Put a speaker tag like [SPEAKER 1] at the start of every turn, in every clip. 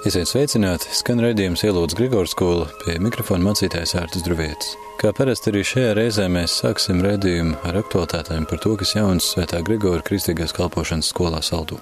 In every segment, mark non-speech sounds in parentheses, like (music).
[SPEAKER 1] Esiet sveicināti, skan redzējums ielūdz Grigors skola pie mikrofona mācītājs Ārtas Druvietis. Kā parasti arī šajā reizē mēs sāksim redzējumu ar aktualitātēm par to, kas jauns Svētā Grigora kristīgās kalpošanas skolā saldū.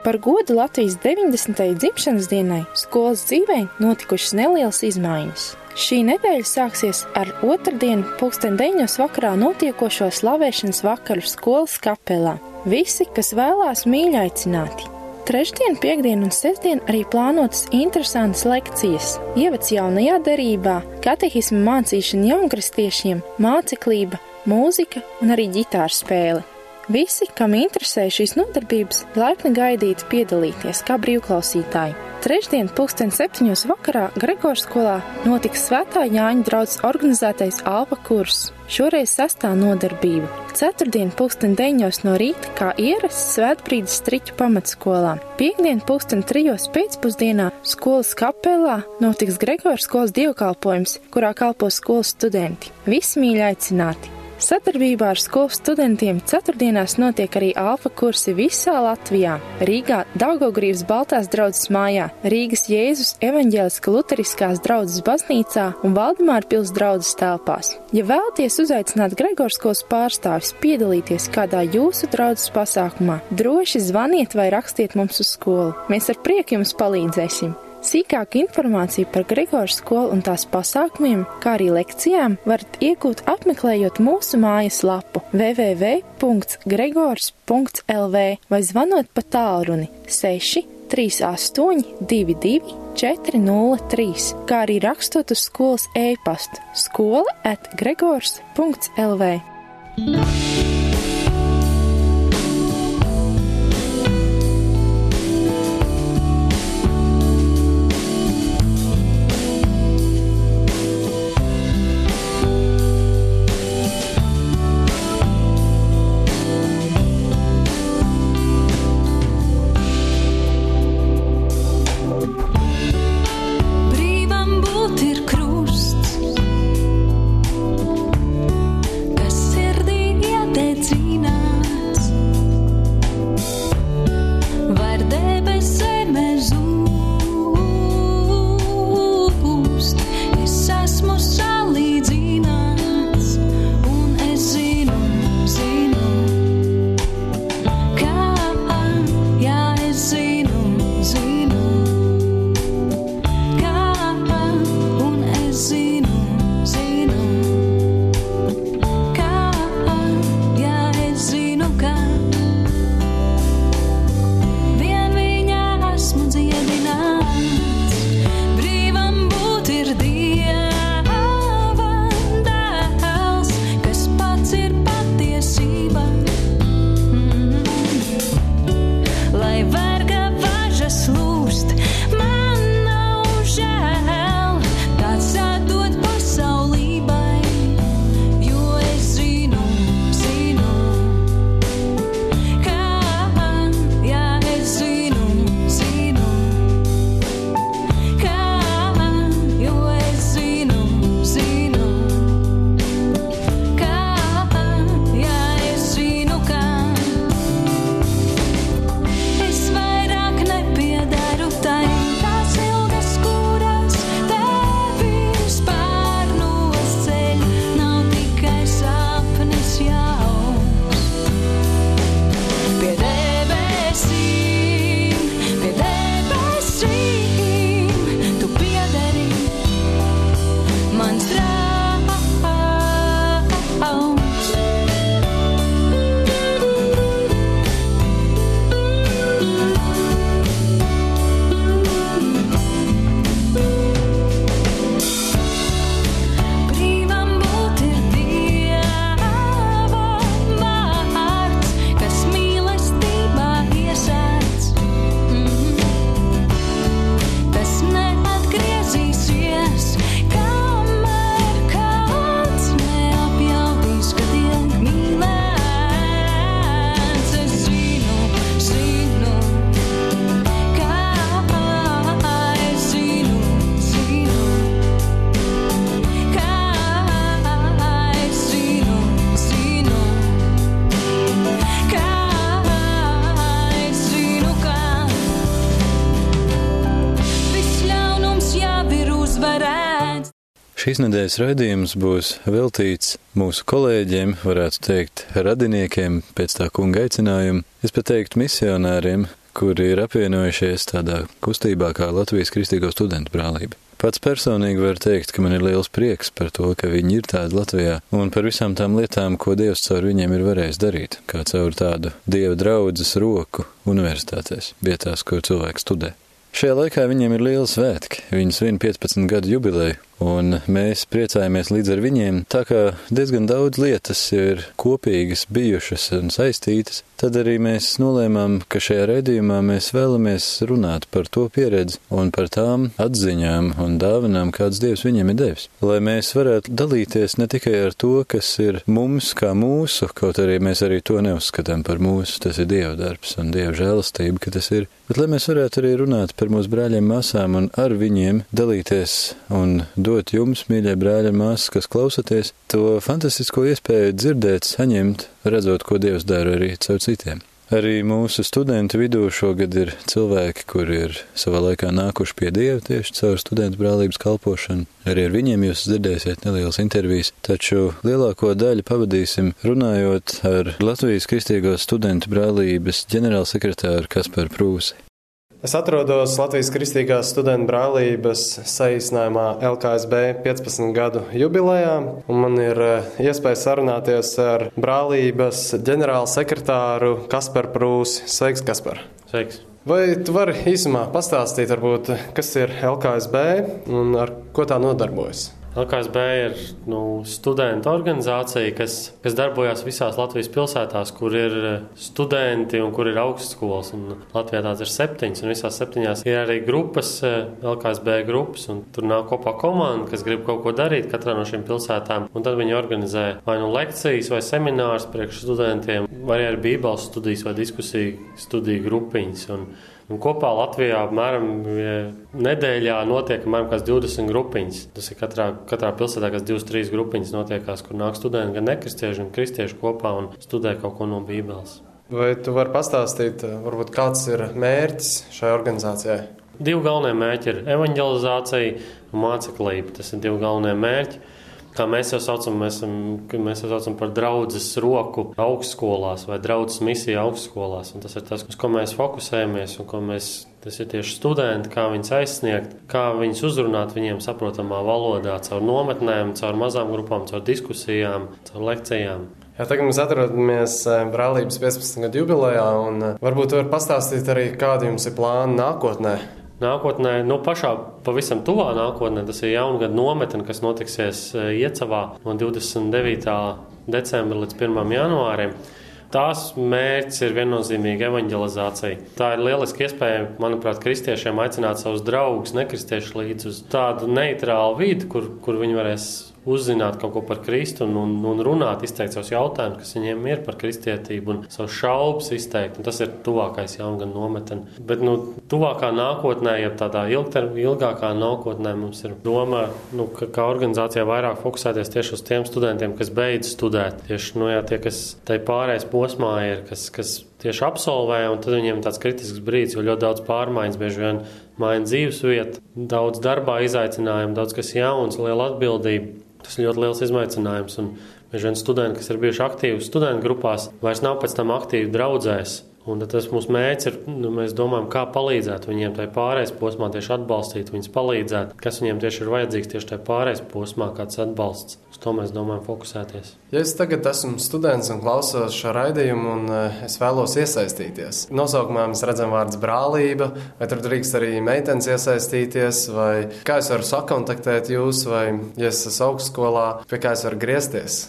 [SPEAKER 2] Par godu Latvijas 90. dzimšanas dienai skolas dzīvē notikušas nelielas izmaiņas. Šī nedēļa sāksies ar otrdienu, pulksten 9. vakarā notiekošo slavēšanas vakaru skolas kapelā. Visi, kas vēlās, mīļi aicināti! Trešdien, piekdien un sestdien arī plānotas interesantas lekcijas. Ievads jaunajā derībā, katehismu mācīšana jaunkristiešiem, māceklība, mūzika un arī ģitāra spēle. Visi, kam interesē šīs nodarbības, laipni gaidīti piedalīties kā brīvklausītāji. Trešdien, pulksten septiņos vakarā Gregors skolā notiks Svētā Jāņa draugs organizētais Alpa kurs. Šoreiz sastā nodarbība. Ceturtdien, pulksten deņos no rīta, kā ierasts svētbrīdis striķu pamatskolā. Piektdien, pulksten trijos pēcpusdienā skolas kapelā notiks Gregors skolas dievkalpojums, kurā kalpos skolas studenti. Visi mīļi aicināti! Sadarbībā ar skolu studentiem ceturtdienās notiek arī alfa kursi visā Latvijā - Rīgā, Daugogrības Baltās draudzes mājā, Rīgas Jēzus evaņģēliska luteriskās draudzes baznīcā un Valdemāra pils draudzes telpās. Ja vēlaties uzaicināt Gregorskos pārstāvis piedalīties kādā jūsu draudzes pasākumā, droši zvaniet vai rakstiet mums uz skolu. Mēs ar prieku jums palīdzēsim! Sīkāku informāciju par Gregors skolu un tās pasākumiem, kā arī lekcijām, varat iegūt apmeklējot mūsu mājaslapu www.gregors.lv vai zvanot pa tālruni 6 38 22 403, kā arī rakstot uz skolas e-pastu skola at gregors.lv.
[SPEAKER 1] Šīs nedēļas raidījums būs veltīts mūsu kolēģiem, varētu teikt, radiniekiem pēc tā kunga aicinājuma, es pat teiktu misionāriem, kuri ir apvienojušies tādā kustībā kā Latvijas Kristīgo studentu brālība. Pats personīgi var teikt, ka man ir liels prieks par to, ka viņi ir tādi Latvijā un par visām tām lietām, ko Dievs caur viņiem ir varējis darīt, kā caur tādu Dieva draudzes roku universitātēs, vietās, kur cilvēks studē. Šajā laikā viņiem ir liela svētki. Viņi svin 15 gadu jubileju, un mēs priecājamies līdz ar viņiem. Tā kā diezgan daudz lietas ir kopīgas, bijušas un saistītas, tad arī mēs nolēmām, ka šajā redzījumā mēs vēlamies runāt par to pieredzi un par tām atziņām un dāvanām, kādas Dievs viņiem ir devis. Lai mēs varētu dalīties ne tikai ar to, kas ir mums kā mūsu, kaut arī mēs arī to neuzskatām par mūsu, tas ir Dieva darbs un Dieva žēlastība, ka tas ir, bet lai mēs varētu arī runāt par mūsu brāļiem, māsām un ar viņiem dalīties un dot jums, mīļie brāļi un māsas, kas klausaties, to fantastisko iespēju dzirdēt, saņemt, redzot, ko Dievs dara arī caur citiem. Arī mūsu studentu vidū šogad ir cilvēki, kuri ir savā laikā nākuši pie Dieva tieši caur studentu brālības kalpošanu. Arī ar viņiem jūs dzirdēsiet nelielas intervijas, taču lielāko daļu pavadīsim runājot ar Latvijas Kristīgos studentu brālības ģenerālsekretāru Kasparu Prūsi.
[SPEAKER 3] Es atrodos Latvijas Kristīgās studentu brālības saīsinājumā LKSB 15 gadu jubilejā, un man ir eh, iespēja sarunāties ar brālības ģenerāla sekretāru Kasparu Prūsi. Sveiks, Kaspar!
[SPEAKER 4] Sveiks!
[SPEAKER 3] Vai tu vari īsumā pastāstīt, varbūt, kas ir LKSB un ar ko tā nodarbojas?
[SPEAKER 4] LKSB ir nu, studentu organizācija, kas, kas darbojas visās Latvijas pilsētās, kur ir eh, studenti un kur ir augstskolas. Un Latvijā tās ir septiņas, un visās septiņās ir arī grupas, eh, LKSB grupas. Tur nāk kopā komanda, kas grib kaut ko darīt katrā no šīm pilsētām. Un tad viņi organizē vai nu lekcijas, vai seminārus priekš studentiem, vai arī bībeles studijas vai diskusiju studiju grupiņas. Un, Un kopā Latvijā apmēram nedēļā notiek apmēram 20 grupiņas. Tas ir katrā, katrā pilsētā, kas 2-3 grupiņas notiekās, kur nāk studenti gan nekristieši, gan kristieši kopā un studē kaut ko no Bībeles.
[SPEAKER 3] Vai tu vari pastāstīt, varbūt, kāds ir mērķis šai organizācijai?
[SPEAKER 4] Divi galvenie mērķi ir evanģelizācija un māceklība. Tas ir divi galvenie mērķi kā mēs jau saucam, mēs, esam, mēs jau saucam par draudzes roku augstskolās vai draudzes misiju augstskolās. Un tas ir tas, uz ko mēs fokusējamies un ko mēs. Tas ir tieši studenti, kā viņus aizsniegt, kā viņus uzrunāt viņiem saprotamā valodā, caur nometnēm, caur mazām grupām, caur diskusijām, caur lekcijām.
[SPEAKER 3] Jā, tagad mēs atrodamies eh, brālības 15. gadu jubilejā, un eh, varbūt jūs varat pastāstīt arī, kādi jums ir plāni nākotnē.
[SPEAKER 4] Nākotnē, nu, pašā pavisam tuvā nākotnē, tas ir jaungada nometne, kas notiksies e, Iecavā no 29. decembra līdz 1. janvārim. Tās mērķis ir viennozīmīgi evanģelizācija. Tā ir lieliska iespēja, manuprāt, kristiešiem aicināt savus draugus, nekristiešus līdz uz tādu neitrālu vidi, kur, kur viņi varēs uzzināt kaut ko par Kristu un, un, un runāt, izteikt savus jautājumus, kas viņiem ir par kristietību un savus šaubas izteikt. Un tas ir tuvākais jaungada nometne. Bet nu, tuvākā nākotnē, ja tādā ilgter, ilgākā nākotnē mums ir doma, nu, ka, kā organizācijā vairāk fokusēties tieši uz tiem studentiem, kas beidz studēt. Tieši nu, jā, tie, kas tai pārējais posmā ir, kas, kas tieši absolvē, un tad viņiem tāds kritisks brīdis, jo ļoti daudz pārmaiņas bieži vien maina dzīves vietu, daudz darbā izaicinājumu, daudz kas jauns, liela atbildība. Tas ir ļoti liels izaicinājums. Un bieži vien studenti, kas ir bijuši aktīvi studentu grupās, vairs nav pēc tam aktīvi draudzēs. Un tas mūsu mērķis ir, nu, mēs domājam, kā palīdzēt viņiem tajā pārējais posmā, tieši atbalstīt viņus, palīdzēt, kas viņiem tieši ir vajadzīgs tieši tajā pārējais posmā, kāds atbalsts. Uz to mēs domājam fokusēties.
[SPEAKER 3] Ja es tagad esmu students un klausos šo raidījumu, un eh, es vēlos iesaistīties, nosaukumā mēs redzam vārdu brālība, vai tur drīkst arī meitenes iesaistīties, vai kā es varu sakontaktēt jūs, vai ja es esmu augstskolā, pie kā es varu griezties.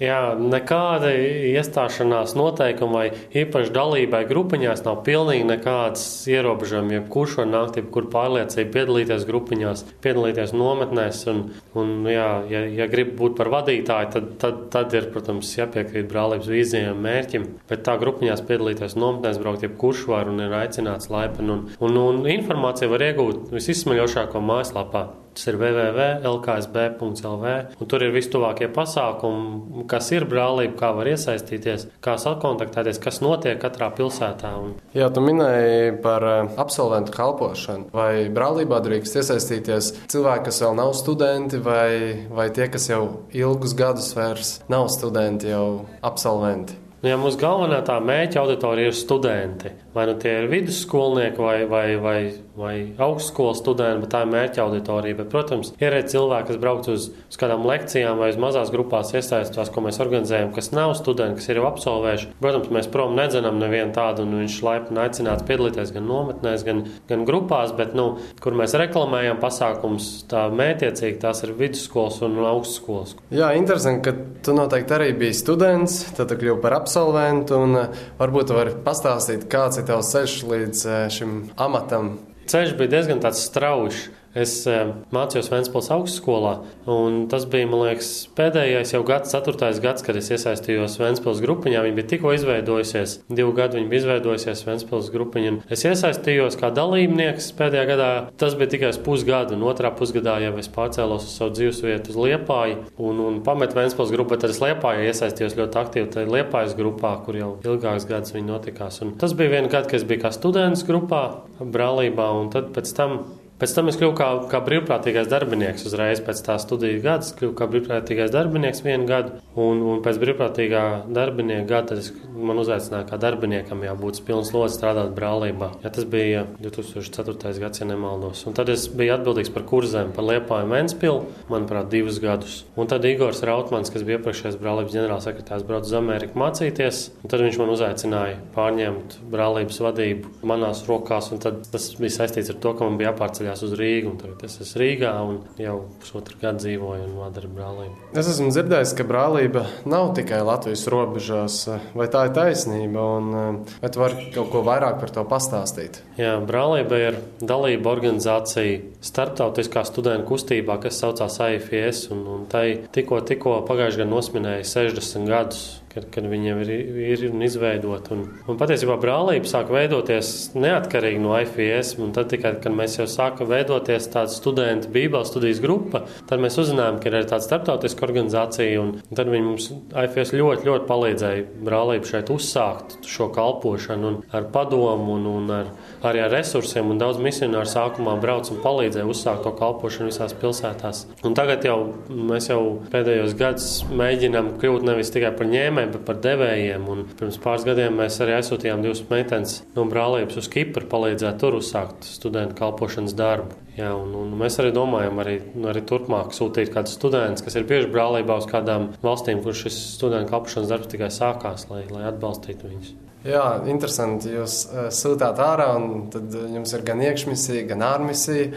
[SPEAKER 4] Jā, nekāda iestāšanās noteikuma vai īpaši dalībai grupiņās nav pilnīgi nekādas ierobežojumi. Jebkurš var nākt, jebkur pārliecība piedalīties grupiņās, piedalīties nometnēs. Un, un jā, ja, ja grib būt par vadītāju, tad, tad, tad ir, protams, jāpiekrīt brālības vīzijām, mērķim. Bet tā grupiņās piedalīties nometnēs, braukt jebkurš var un ir aicināts laipni. Un, un, un informāciju var iegūt visizsmeļošāko mājaslapā Tas ir www.lksb.lv. Tur ir vistuvākie pasākumi, kas ir brālība, kā var iesaistīties, kā sakontaktēties, kas notiek katrā pilsētā. Un...
[SPEAKER 3] Jā, tu minēji par eh, absolventu kalpošanu. Vai brālībā drīkst iesaistīties cilvēki, kas vēl nav studenti, vai, vai tie, kas jau ilgus gadus vairs nav studenti, jau absolventi?
[SPEAKER 4] Nu, ja mūsu galvenā tā mērķa auditorija ir studenti, vai nu tie ir vidusskolnieki vai, vai, vai vai augstskolas studenti, bet tā ir mērķa auditorija. Bet, protams, ir arī cilvēki, kas brauc uz, uz kādām lekcijām vai uz mazās grupās iesaistās, ko mēs organizējam, kas nav studenti, kas ir jau absolvējuši. Protams, mēs prom nedzenam nevienu tādu, un viņš laipni aicināts piedalīties gan nometnēs, gan, gan grupās, bet, nu, kur mēs reklamējam pasākums, tā mētiecīgi tās ir vidusskolas un augstskolas.
[SPEAKER 3] Jā, interesanti, ka tu noteikti arī biji students, tad tu kļuvi par absolventu, un eh, varbūt tu vari pastāstīt, kāds ir tavs ceļš līdz eh, šim amatam.
[SPEAKER 4] Ceļš bija diezgan strauji. Es eh, mācījos Vēncpils augstskolā, un tas bija, man liekas, pēdējais jau gads, ceturtais gads, kad es iesaistījos Vēncpils grupiņā. Viņa bija tikko izveidojusies, divu gadu viņa bija izveidojusies Vēncpils grupiņā. Es iesaistījos kā dalībnieks pēdējā gadā. Tas bija tikai pusgada, un otrā pusgadā jau es pārcēlos uz savu dzīvesvietu uz Liepāju un, un pametu Vēncpils grupu, bet es Liepājā iesaistījos ļoti aktīvi tajā Liepājas grupā, kur jau ilgāks gads viņa notikās. Un tas bija viens gads, kad es biju kā students grupā, brālībā, un tad pēc tam Pēc tam es kļuvu kā, kā brīvprātīgais darbinieks. Uzreiz pēc tā studiju gada es kļuvu kā brīvprātīgais darbinieks vienu gadu, un, un pēc brīvprātīgā darbinieka gada es, man uzaicināja kā darbiniekam jābūt pilns lodziņš strādāt brālībā. Ja tas bija 2004. gads, ja nemaldos. Un tad es biju atbildīgs par kurzēm, par liepājumu Ventspilu, manuprāt, divus gadus. Un tad Igors Rautmans, kas bija iepriekšējais brālības ģenerālsekretārs, brauca uz Ameriku mācīties, un tad viņš man uzaicināja pārņemt brālības vadību manās rokās, un tas bija saistīts ar to, ka man bija jāpārceļ pārceļās uz Rīgu. Tagad es esmu Rīgā un jau pusotru gadu dzīvoju un vadu brālību.
[SPEAKER 3] Es esmu dzirdējis, ka brālība nav tikai Latvijas robežās. Vai tā ir taisnība? Un, vai tu vari kaut ko vairāk par to pastāstīt?
[SPEAKER 4] Jā, brālība ir dalība organizācija starptautiskā studentu kustībā, kas saucās AIFS. Un, un tai tikko, tikko pagājušajā gadā nosminēja 60 gadus kad, kad viņiem ir, ir izveidota. Un, un patiesībā brālība sāk veidoties neatkarīgi no IFS. Tad tikai, kad mēs jau sākam veidoties tāda studentu bībeles studijas grupa, tad mēs uzzinājām, ka ir arī tāda starptautiska organizācija. Un, un tad viņi mums IFS ļoti, ļoti palīdzēja brālību šeit uzsākt šo kalpošanu un ar padomu un, un ar, arī ar resursiem. Un daudz misionāru sākumā brauc un palīdzēja uzsākt to kalpošanu visās pilsētās. Un tagad jau mēs jau pēdējos gadus mēģinām kļūt nevis tikai par ņēmēju, bet par devējiem. Un pirms pāris gadiem mēs arī aizsūtījām divas meitenes no brālības uz Kipru, palīdzēt tur uzsākt studentu kalpošanas darbu. Jā, un, un mēs arī domājam, arī, nu, arī turpmāk sūtīt kādus studentus, kas ir bieži brālībā uz kādām valstīm, kur šis studentu kalpošanas darbs tikai sākās, lai, lai atbalstītu viņus.
[SPEAKER 3] Jā, interesanti. Jūs uh, sūtāt ārā, un tad jums ir gan iekšmisija, gan ārmisija.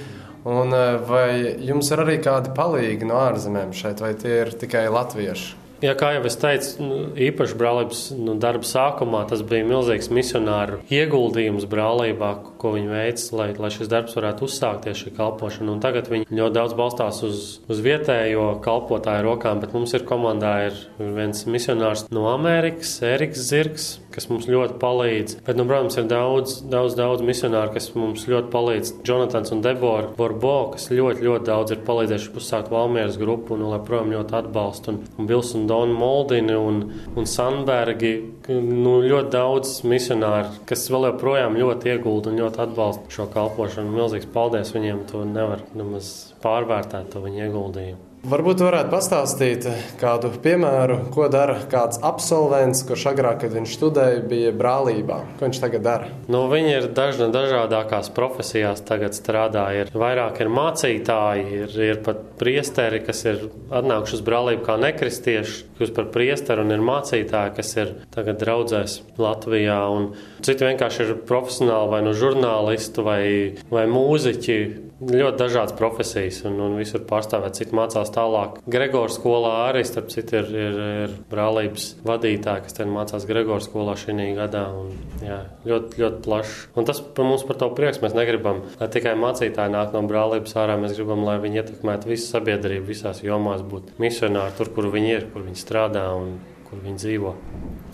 [SPEAKER 3] Un, uh, vai jums ir arī kādi palīgi no ārzemēm šeit, vai tie ir tikai latvieši?
[SPEAKER 4] Ja, kā jau es teicu, nu, īpaši brālības nu, darba sākumā tas bija milzīgs misionāru ieguldījums brālībā, ko viņi veic, lai, lai šis darbs varētu uzsākties, šī kalpošana. Un tagad viņi ļoti daudz balstās uz, uz vietējo kalpotāju rokām, bet mums ir komandā ir viens misionārs no Amerikas, Eriks Zirgs, kas mums ļoti palīdz. Bet, nu, protams, ir daudz, daudz, daudz misionāru, kas mums ļoti palīdz. Jonatans un Debora Borbo, kas ļoti, ļoti daudz ir palīdzējuši uzsākt Valmieras grupu un joprojām ļoti atbalsta. Un, un Bils un Dona Moldini un, un Sandbergi. Nu, ļoti daudz misionāru, kas vēl joprojām ļoti iegulda un ļoti atbalsta šo kalpošanu. Milzīgs paldies viņiem! To nevar nemaz pārvērtēt, to viņu ieguldījumu.
[SPEAKER 3] Varbūt varētu pastāstīt kādu piemēru, ko dara kāds absolvents, kurš agrāk, kad viņš studēja, bija brālībā. Ko viņš tagad dara?
[SPEAKER 4] Nu, viņi ir dažna dažādākās profesijās, tagad strādā. Ir vairāk ir mācītāji, ir, ir pat priesteri, kas ir atnākuši uz brālību kā nekristieši, kas par priesteru un ir mācītāji, kas ir tagad draudzēs Latvijā. Un citi vienkārši ir profesionāli vai nu žurnālisti vai, vai mūziķi ļoti dažādas profesijas, un, un visur pārstāvēt, citi mācās tālāk. Gregors skolā arī, starp citu, ir, ir, ir brālības vadītāji, kas ten mācās Gregors skolā šī gadā. Un, jā, ļoti, ļoti plašs. Un tas par mums par to prieks. Mēs negribam, lai tikai mācītāji nāk no brālības ārā. Mēs gribam, lai viņi ietekmētu visu sabiedrību, visās jomās, būt misionāri tur, kur viņi ir, kur viņi strādā un kur viņi dzīvo.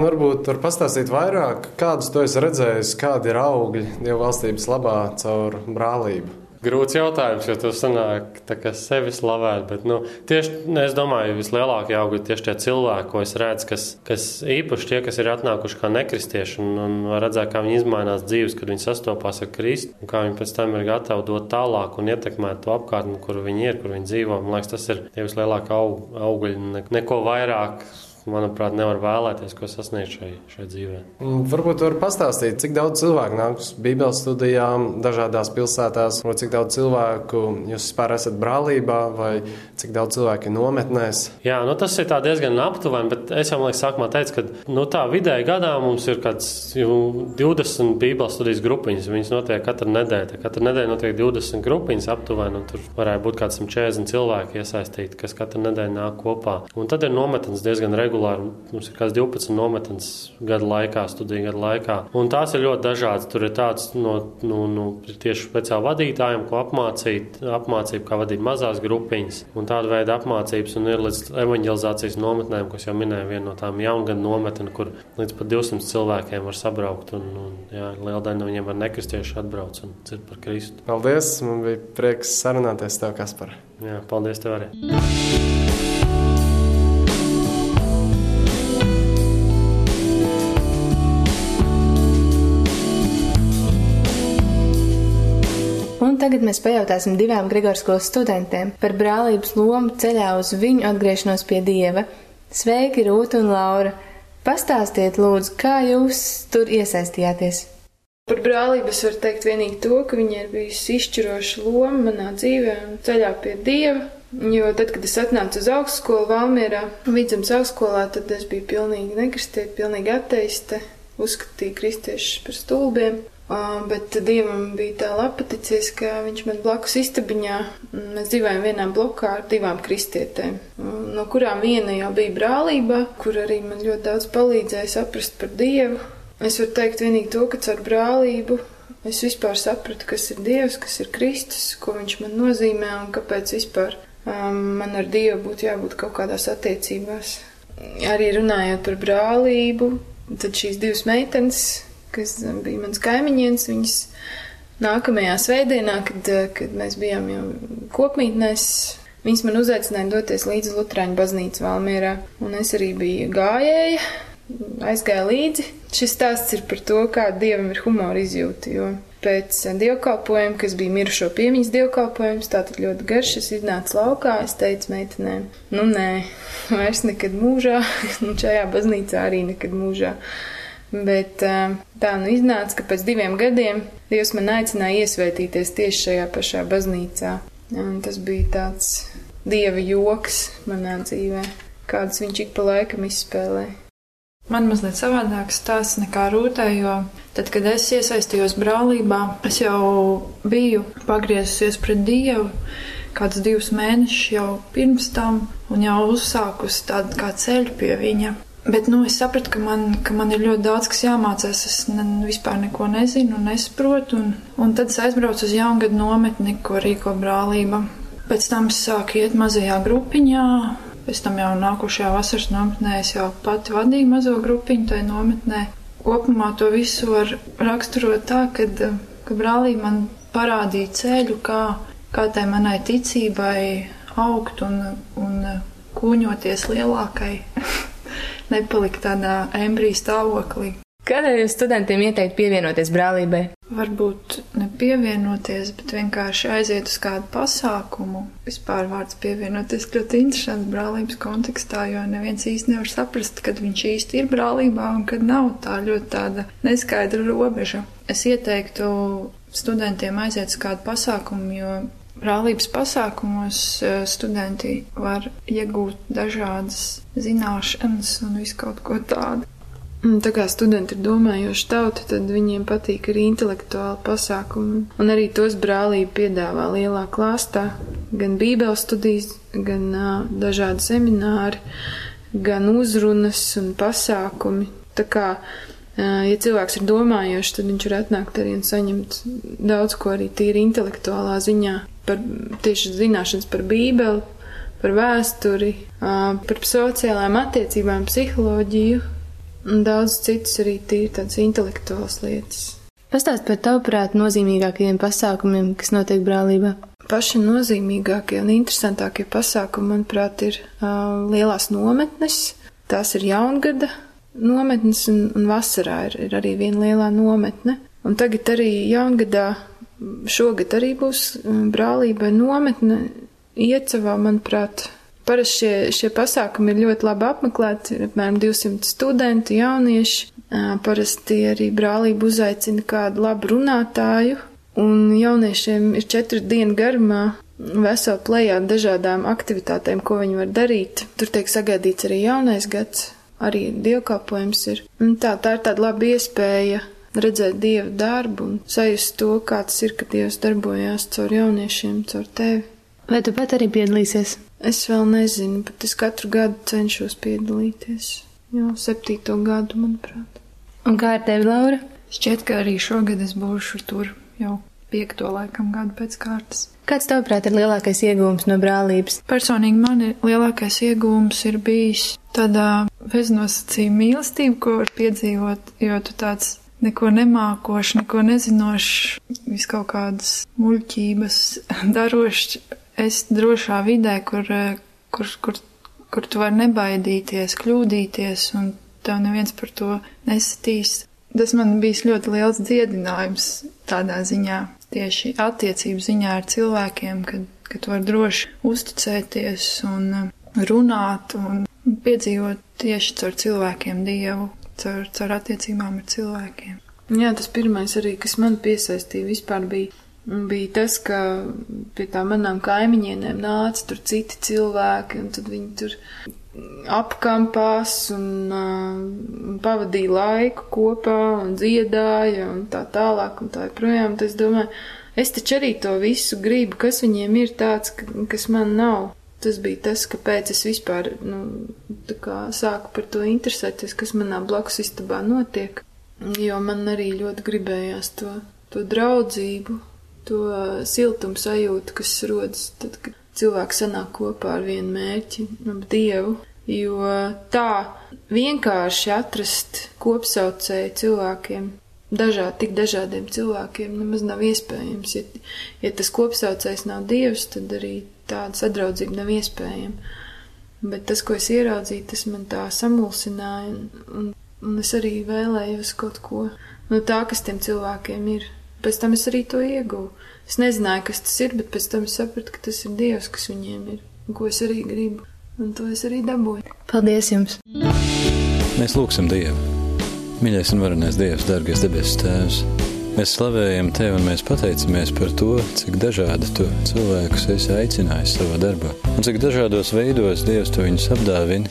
[SPEAKER 3] Varbūt tur pastāstīt vairāk, kādus tu esi redzējis, kādi ir augļi Dieva valstības labā caur brālību.
[SPEAKER 4] Grūts jautājums, jo tas sanāk kā sevi slavēt. Bet, nu, tieši, nu, es domāju, vislielākie augi ir tieši tie cilvēki, ko es redzu, kas, kas īpaši tie, kas ir atnākuši kā nekristieši un, un redzēt, kā viņi izmainās dzīves, kad viņi sastopās ar Kristu un kā viņi pēc tam ir gatavi dot tālāk un ietekmēt to apkārtni, kur viņi ir, kur viņi dzīvo. Man liekas, tas ir tie vislielākie aug, augļi, neko vairāk manuprāt, nevar vēlēties, ko sasniegt šai, šai dzīvē.
[SPEAKER 3] Varbūt var pastāstīt, cik daudz cilvēku nāk uz Bībeles studijām dažādās pilsētās, vai cik daudz cilvēku jūs vispār esat brālībā, vai cik daudz cilvēku ir nometnēs?
[SPEAKER 4] Jā, nu tas ir diezgan aptuveni, bet es jau liekas, sākumā teicu, ka nu, tā vidēji gadā mums ir kāds 20 Bībeles studijas grupiņas. Viņas notiek katru nedēļu. Katru nedēļu notiek 20 grupiņas aptuveni, un tur varētu būt kāds 140 cilvēki iesaistīti, kas katru nedēļu nāk kopā. Un tad ir nometnes diezgan regulāri regulāri. Mums ir kāds 12 nometnes gada laikā, studiju gada laikā. Un tās ir ļoti dažādas. Tur ir tāds no, nu, nu, tieši speciāli vadītājiem, ko apmācīt, apmācību, kā vadīt mazās grupiņas. Un tāda veida apmācības un ir līdz evanģelizācijas nometnēm, kas jau minēja viena no tām jaungada nometnēm, kur līdz pat 200 cilvēkiem var sabraukt. Un, un, jā, liela daļa no viņiem var nekristieši atbrauc un dzird par Kristu.
[SPEAKER 3] Paldies! Man bija prieks sarunāties tev, Kaspar.
[SPEAKER 4] Jā, paldies tev arī!
[SPEAKER 2] Tagad mēs pajautāsim divām Grigorskolas studentēm par brālības lomu ceļā uz viņu atgriešanos pie Dieva. Sveiki, Rūta un Laura! Pastāstiet, lūdzu, kā jūs tur iesaistījāties?
[SPEAKER 5] Par brālību es varu teikt vienīgi to, ka viņa ir bijusi izšķiroša loma manā dzīvē un ceļā pie Dieva. Jo tad, kad es atnācu uz augstskolu Valmierā, vidzemes augstskolā, tad es biju pilnīgi nekristieti, pilnīgi ateiste, uzskatīju kristiešus par stulbiem. Bet dievam bija tā lapaticies, ka viņš man blakus istabiņā, mēs dzīvojam vienā blokā ar divām kristietēm, no kurām viena jau bija brālība, kur arī man ļoti daudz palīdzēja saprast par dievu. Es varu teikt vienīgi to, ka caur brālību es vispār sapratu, kas ir dievs, kas ir Kristus, ko viņš man nozīmē un kāpēc vispār um, man ar dievu būtu jābūt kaut kādās attiecībās. Arī runājot par brālību, tad šīs divas meitenes kas bija mans kaimiņiens. Viņas nākamajā svētdienā, kad, kad mēs bijām jau kopmītnēs, viņas man uzaicināja doties līdzi Lutāņu baznīcu Valmierā, un es arī biju gājēja, aizgāju līdzi. Šis stāsts ir par to, kā dievam ir humora izjūta, jo pēc dievkalpojuma, kas bija mirušo piemiņas dievkalpojums, tātad ļoti garš, es iznācu laukā, es teicu meitenēm, nu nē, vairs nekad mūžā, (laughs) un šajā baznīcā arī nekad mūžā. Bet tā nu iznāca, ka pēc diviem gadiem Dievs man aicināja iesvētīties tieši šajā pašā baznīcā. Un tas bija tāds dieva joks manā dzīvē, kāds viņš ik pa laikam izspēlē.
[SPEAKER 6] Man mazliet savādāks stāsts nekā rūtē, jo tad, kad es iesaistījos brālībā, es jau biju pagriezusies pret Dievu kādus divus mēnešus jau pirms tam un jau uzsākusi tādu kā ceļu pie viņa. Bet nu, es sapratu, ka man, ka man ir ļoti daudz kas jāmācās. Es ne, vispār neko nezinu nesaprotu. Un, un tad es aizbraucu uz jaungadu nometni, ko rīko brālība. Pēc tam es sāku iet mazajā grupiņā. Pēc tam jau nākošajā vasaras nometnē es jau pati vadīju mazo grupiņu tajā nometnē. Kopumā to visu var raksturot tā, ka, ka brālība man parādīja ceļu, kā, kā tai manai ticībai augt un, un kūņoties lielākai. (laughs) nepalikt tādā embriju stāvoklī.
[SPEAKER 2] Kādēļ studentiem ieteikt pievienoties brālībai?
[SPEAKER 6] Varbūt ne pievienoties, bet vienkārši aiziet uz kādu pasākumu. Vispār vārds pievienoties ļoti interesants brālības kontekstā, jo neviens īsti nevar saprast, kad viņš īsti ir brālībā un kad nav tā ļoti tāda neskaidra robeža. Es ieteiktu studentiem aiziet uz kādu pasākumu, jo Brālības pasākumos eh, studenti var iegūt dažādas zināšanas un visu kaut ko tādu. Tā kā studenti ir domājoši tauti, tad viņiem patīk arī intelektuāli pasākumi. Un arī tos brālība piedāvā lielā klāstā. Gan bībeles studijas, gan uh, dažādi semināri, gan uzrunas un pasākumi. Tā kā Ja cilvēks ir domājošs, tad viņš var atnākt arī un saņemt daudz ko arī tīri intelektuālā ziņā, par tieši zināšanas par Bībeli, par vēsturi, par sociālām attiecībām, psiholoģiju un daudz citas arī tīri tādas intelektuālas lietas.
[SPEAKER 2] Pastāst par tavuprāt nozīmīgākajiem pasākumiem, kas notiek brālībā.
[SPEAKER 5] Paši nozīmīgākie un interesantākie pasākumi, manuprāt, ir uh, lielās nometnes. Tās ir jaungada nometnes, un, un vasarā ir, ir arī viena lielā nometne. Un tagad arī jaungadā, šogad arī būs brālība nometne iecavā, manuprāt. Parasti šie, šie pasākumi ir ļoti labi apmeklēti, ir apmēram 200 studenti, jaunieši. Parasti arī brālība uzaicina kādu labu runātāju, un jauniešiem ir četru dienu garumā vesela plējā dažādām aktivitātēm, ko viņi var darīt. Tur tiek sagaidīts arī jaunais gads, arī dievkalpojums ir. Un tā, tā ir tāda laba iespēja redzēt dievu darbu un sajust to, kā tas ir, ka dievs darbojās caur jauniešiem, caur tevi.
[SPEAKER 2] Vai tu pat arī piedalīsies?
[SPEAKER 5] Es vēl nezinu, bet es katru gadu cenšos piedalīties. Jau septīto gadu, manuprāt.
[SPEAKER 2] Un kā ar tevi, Laura?
[SPEAKER 6] Šķiet, ka arī šogad es būšu tur jau piekto laikam gadu pēc kārtas.
[SPEAKER 2] Kāds tavuprāt ir lielākais iegūms no brālības?
[SPEAKER 6] Personīgi man lielākais iegūms ir bijis tādā beznosacījuma mīlestība, ko var piedzīvot, jo tu tāds neko nemākošs, neko nezinošs, vis kaut kādas muļķības (laughs) darošs, es drošā vidē, kur, kur, kur, kur tu vari nebaidīties, kļūdīties, un tev neviens par to nesatīs. Tas man bijis ļoti liels dziedinājums tādā ziņā, tieši attiecību ziņā ar cilvēkiem, kad, kad var droši uzticēties un runāt un piedzīvot tieši caur cilvēkiem Dievu, caur, caur attiecībām ar cilvēkiem.
[SPEAKER 5] Jā, tas pirmais arī, kas man piesaistīja vispār bija, bija tas, ka pie tā manām kaimiņienēm nāca tur citi cilvēki, un tad viņi tur apkampās un, un pavadīja laiku kopā un dziedāja un tā tālāk un tā joprojām. Es domāju, es taču arī to visu gribu, kas viņiem ir tāds, kas man nav. Tas bija tas, kāpēc es vispār nu, sāku par to interesēties, kas manā blakus istabā notiek. Jo man arī ļoti gribējās to, to draudzību, to siltumu sajūtu, kas rodas tad, kad cilvēki sanāk kopā ar vienu mērķi, ap dievu. Jo tā vienkārši atrast kopsaucēju cilvēkiem, dažādi, tik dažādiem cilvēkiem, nemaz nav iespējams. Ja, ja tas kopsaucējs nav dievs, tad arī tāda sadraudzība nav iespējama. Bet tas, ko es ieraudzīju, tas man tā samulsināja, un, un, un es arī vēlējos kaut ko no tā, kas tiem cilvēkiem ir. Pēc tam es arī to ieguvu. Es nezināju, kas tas ir, bet pēc tam es sapratu, ka tas ir Dievs, kas viņiem ir, un ko es arī gribu. Un to es arī dabūju.
[SPEAKER 2] Paldies jums!
[SPEAKER 1] Mēs lūgsim Dievu. Mīļais un varenais Dievs, dārgais debesu Tēvs! Mēs slavējam Tevi un mēs pateicamies par to, cik dažādi Tu cilvēkus esi aicinājis savā darbā. Un cik dažādos veidos Dievs Tu viņus apdāvini,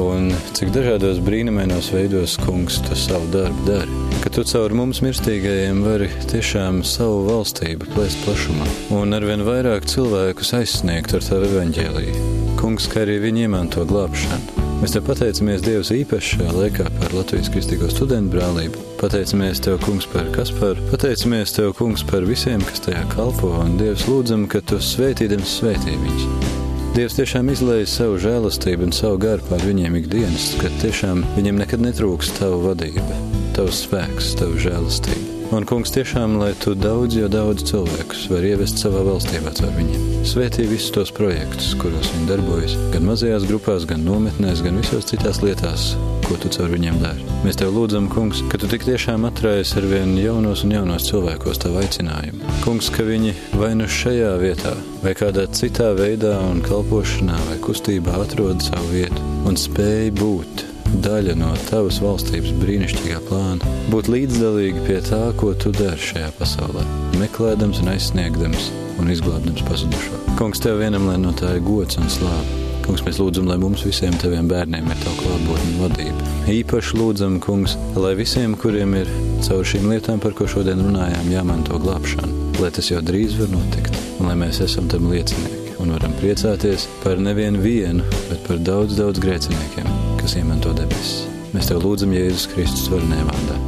[SPEAKER 1] un cik dažādos brīnumainos veidos, kungs, Tu savu darbu dari ka tu caur mums mirstīgajiem vari tiešām savu valstību plēst plašumā un arvien vairāk cilvēkus aizsniegt ar tavu evaņģēlīju. Kungs, kā arī viņi iemanto glābšanu. Mēs te pateicamies Dievs īpaši šajā laikā par Latvijas kristīgo studentu brālību. Pateicamies Tev, Kungs, par Kasparu. Pateicamies Tev, Kungs, par visiem, kas tajā kalpo, un Dievs lūdzam, ka Tu svētīdams svētī viņus. Dievs tiešām izlēja savu žēlastību un savu garu pār viņiem ikdienas, ka tiešām viņiem nekad netrūks Tavu vadību tavs spēks, tava žēlastība. Un, kungs, tiešām, lai tu daudz, jo daudz cilvēkus var ievest savā valstībā caur viņiem. Svētī visus tos projektus, kuros viņi darbojas, gan mazajās grupās, gan nometnēs, gan visos citās lietās, ko tu caur viņiem dari. Mēs tev lūdzam, kungs, ka tu tik tiešām atraisi ar vien jaunos un jaunos cilvēkos tavu aicinājumu. Kungs, ka viņi vai nu šajā vietā, vai kādā citā veidā un kalpošanā vai kustībā atrod savu vietu un spēj būt daļa no tavas valstības brīnišķīgā plāna, būt līdzdalīgi pie tā, ko tu dari šajā pasaulē, meklējams un aizsniegdams un izglābdams pazudušo. Kungs, tev vienam, lai no tā ir gods un slāpe. Kungs, mēs lūdzam, lai mums visiem taviem bērniem ir tava klātbūtne un vadība. Īpaši lūdzam, kungs, lai visiem, kuriem ir caur šīm lietām, par ko šodien runājām, jāmanto glābšanu, lai tas jau drīz var notikt un lai mēs esam tam liecinieki un varam priecāties par nevienu vienu, bet par daudz, daudz grēciniekiem, kas iemanto debesis. Mēs tev lūdzam Jēzus Kristus varenē vārdā.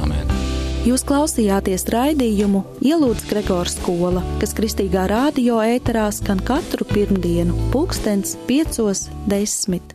[SPEAKER 1] Āmen!
[SPEAKER 7] Jūs klausījāties raidījumu Ielūdz Gregors skola, kas kristīgā rādio ēterā skan katru pirmdienu, pulkstens piecos desmit.